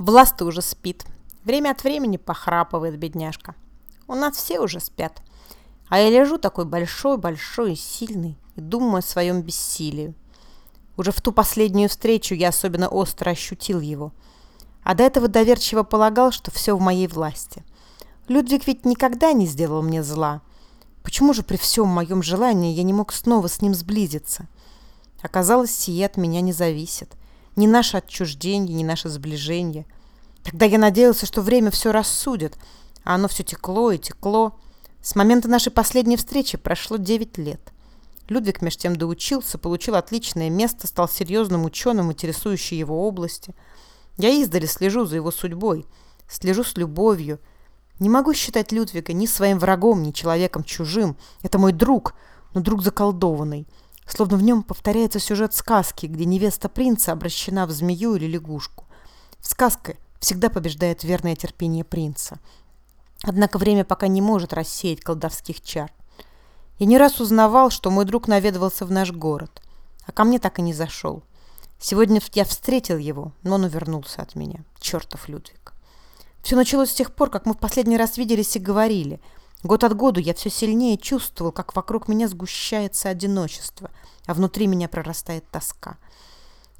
Власта уже спит. Время от времени похрапывает бедняжка. У нас все уже спят. А я лежу такой большой-большой и сильный и думаю о своем бессилии. Уже в ту последнюю встречу я особенно остро ощутил его. А до этого доверчиво полагал, что все в моей власти. Людвиг ведь никогда не сделал мне зла. Почему же при всем моем желании я не мог снова с ним сблизиться? Оказалось, сие от меня не зависит ни наше отчуждение, ни наше сближение. Тогда я надеялся, что время все рассудит, а оно все текло и текло. С момента нашей последней встречи прошло 9 лет. Людвиг меж тем доучился, получил отличное место, стал серьезным ученым, интересующим его области. Я издали слежу за его судьбой, слежу с любовью. Не могу считать Людвига ни своим врагом, ни человеком чужим. Это мой друг, но друг заколдованный словно в нем повторяется сюжет сказки, где невеста принца обращена в змею или лягушку. В сказке всегда побеждает верное терпение принца. Однако время пока не может рассеять колдовских чар. Я не раз узнавал, что мой друг наведывался в наш город, а ко мне так и не зашел. Сегодня я встретил его, но он увернулся от меня. Чертов Людвиг. Все началось с тех пор, как мы в последний раз виделись и говорили – Год от году я все сильнее чувствовал, как вокруг меня сгущается одиночество, а внутри меня прорастает тоска.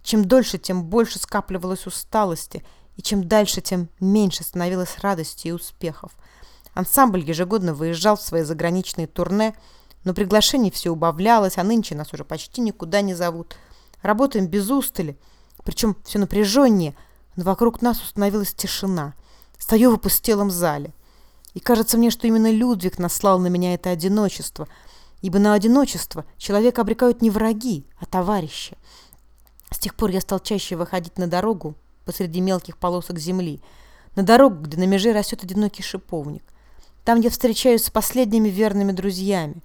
Чем дольше, тем больше скапливалось усталости, и чем дальше, тем меньше становилось радости и успехов. Ансамбль ежегодно выезжал в свои заграничные турне, но приглашений все убавлялось, а нынче нас уже почти никуда не зовут. Работаем без устали, причем все напряженнее, но вокруг нас установилась тишина. Стою в опустелом зале. И кажется мне, что именно Людвиг наслал на меня это одиночество, ибо на одиночество человека обрекают не враги, а товарищи. С тех пор я стал чаще выходить на дорогу посреди мелких полосок земли, на дорогу, где на меже растет одинокий шиповник. Там я встречаюсь с последними верными друзьями.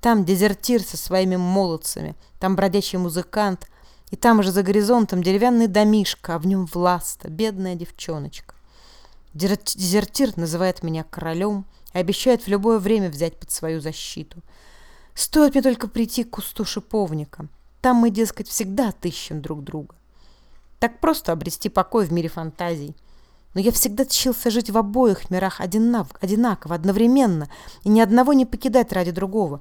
Там дезертир со своими молодцами, там бродячий музыкант, и там же за горизонтом деревянный домишка, а в нем власта, бедная девчоночка. Дезертир называет меня королем и обещает в любое время взять под свою защиту. Стоит мне только прийти к кусту шиповника. Там мы, дескать, всегда отыщем друг друга. Так просто обрести покой в мире фантазий. Но я всегда тщился жить в обоих мирах одинаково, одновременно, и ни одного не покидать ради другого.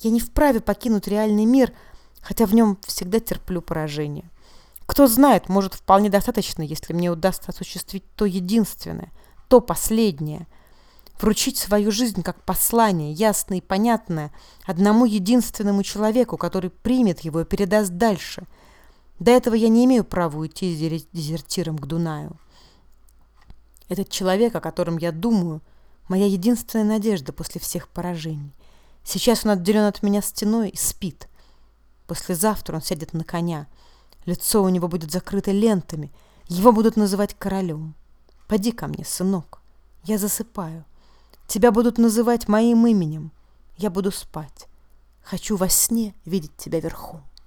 Я не вправе покинуть реальный мир, хотя в нем всегда терплю поражение. Кто знает, может, вполне достаточно, если мне удастся осуществить то единственное, то последнее. Вручить свою жизнь как послание, ясное и понятное, одному единственному человеку, который примет его и передаст дальше. До этого я не имею права уйти дезертиром к Дунаю. Этот человек, о котором я думаю, моя единственная надежда после всех поражений. Сейчас он отделен от меня стеной и спит. Послезавтра он сядет на коня — Лицо у него будет закрыто лентами. Его будут называть королем. Поди ко мне, сынок. Я засыпаю. Тебя будут называть моим именем. Я буду спать. Хочу во сне видеть тебя верхом.